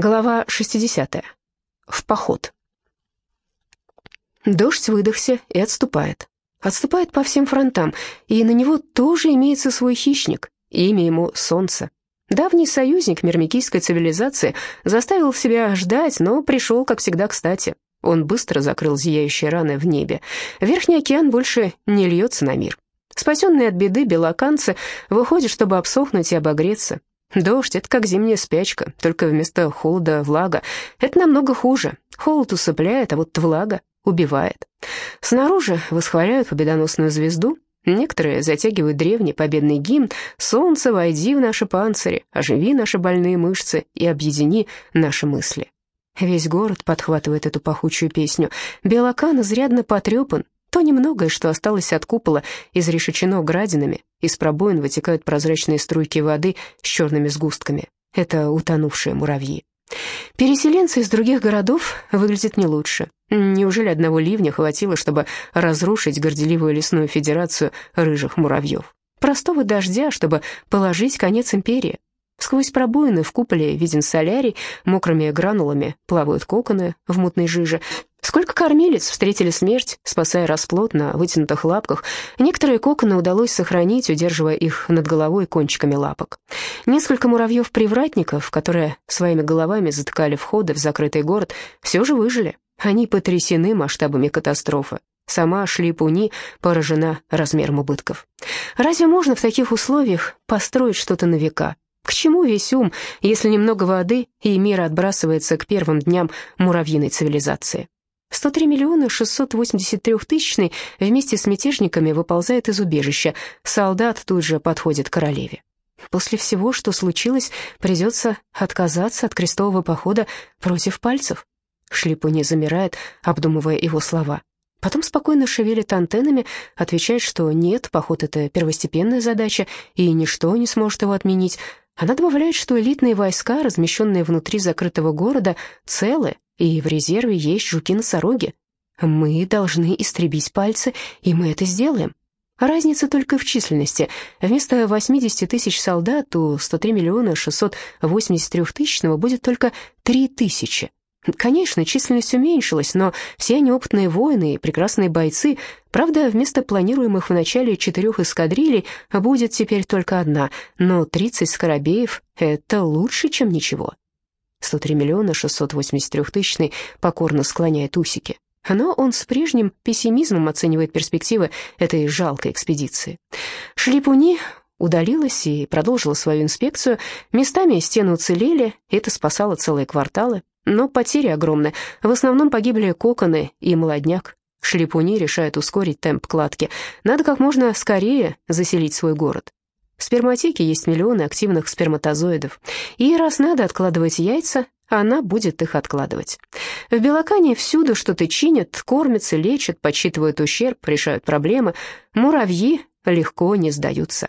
Глава 60. В поход. Дождь выдохся и отступает. Отступает по всем фронтам, и на него тоже имеется свой хищник, имя ему Солнце. Давний союзник мирмикийской цивилизации заставил себя ждать, но пришел, как всегда, кстати. Он быстро закрыл зияющие раны в небе. Верхний океан больше не льется на мир. Спасенные от беды белоканцы выходят, чтобы обсохнуть и обогреться. Дождь — это как зимняя спячка, только вместо холода влага. Это намного хуже. Холод усыпляет, а вот влага убивает. Снаружи восхваляют победоносную звезду, Некоторые затягивают древний победный гимн «Солнце, войди в наши панцири, оживи наши больные мышцы и объедини наши мысли». Весь город подхватывает эту пахучую песню. Белокан изрядно потрепан, то немногое, что осталось от купола, изрешечено градинами, из пробоин вытекают прозрачные струйки воды с черными сгустками. Это утонувшие муравьи. Переселенцы из других городов выглядят не лучше. Неужели одного ливня хватило, чтобы разрушить горделивую лесную федерацию рыжих муравьев? Простого дождя, чтобы положить конец империи. Сквозь пробоины в куполе виден солярий, мокрыми гранулами плавают коконы в мутной жиже. Сколько кормилец встретили смерть, спасая расплод на вытянутых лапках. Некоторые коконы удалось сохранить, удерживая их над головой кончиками лапок. Несколько муравьев-привратников, которые своими головами затыкали входы в закрытый город, все же выжили. Они потрясены масштабами катастрофы. Сама Шлипуни поражена размером убытков. Разве можно в таких условиях построить что-то на века? К чему весь ум, если немного воды, и мир отбрасывается к первым дням муравьиной цивилизации? 103 миллиона 683 тысячный вместе с мятежниками выползает из убежища. Солдат тут же подходит к королеве. После всего, что случилось, придется отказаться от крестового похода против пальцев. Шлипуни замирает, обдумывая его слова. Потом спокойно шевелит антеннами, отвечает, что нет, поход — это первостепенная задача, и ничто не сможет его отменить. Она добавляет, что элитные войска, размещенные внутри закрытого города, целы, и в резерве есть жуки-носороги. Мы должны истребить пальцы, и мы это сделаем. Разница только в численности. Вместо 80 тысяч солдат у 103 миллиона 683 тысячного будет только 3 тысячи. Конечно, численность уменьшилась, но все они опытные воины и прекрасные бойцы. Правда, вместо планируемых в начале четырех эскадрилей будет теперь только одна, но 30 скоробеев — это лучше, чем ничего. 103 миллиона 683 тысячный покорно склоняет усики. Но он с прежним пессимизмом оценивает перспективы этой жалкой экспедиции. Шлипуни удалилась и продолжила свою инспекцию. Местами стены уцелели, это спасало целые кварталы. Но потери огромны. В основном погибли коконы и молодняк. Шлепуни решают ускорить темп кладки. Надо как можно скорее заселить свой город. В сперматеке есть миллионы активных сперматозоидов. И раз надо откладывать яйца, она будет их откладывать. В Белокане всюду что-то чинят, кормятся, лечат, подсчитывают ущерб, решают проблемы. Муравьи легко не сдаются.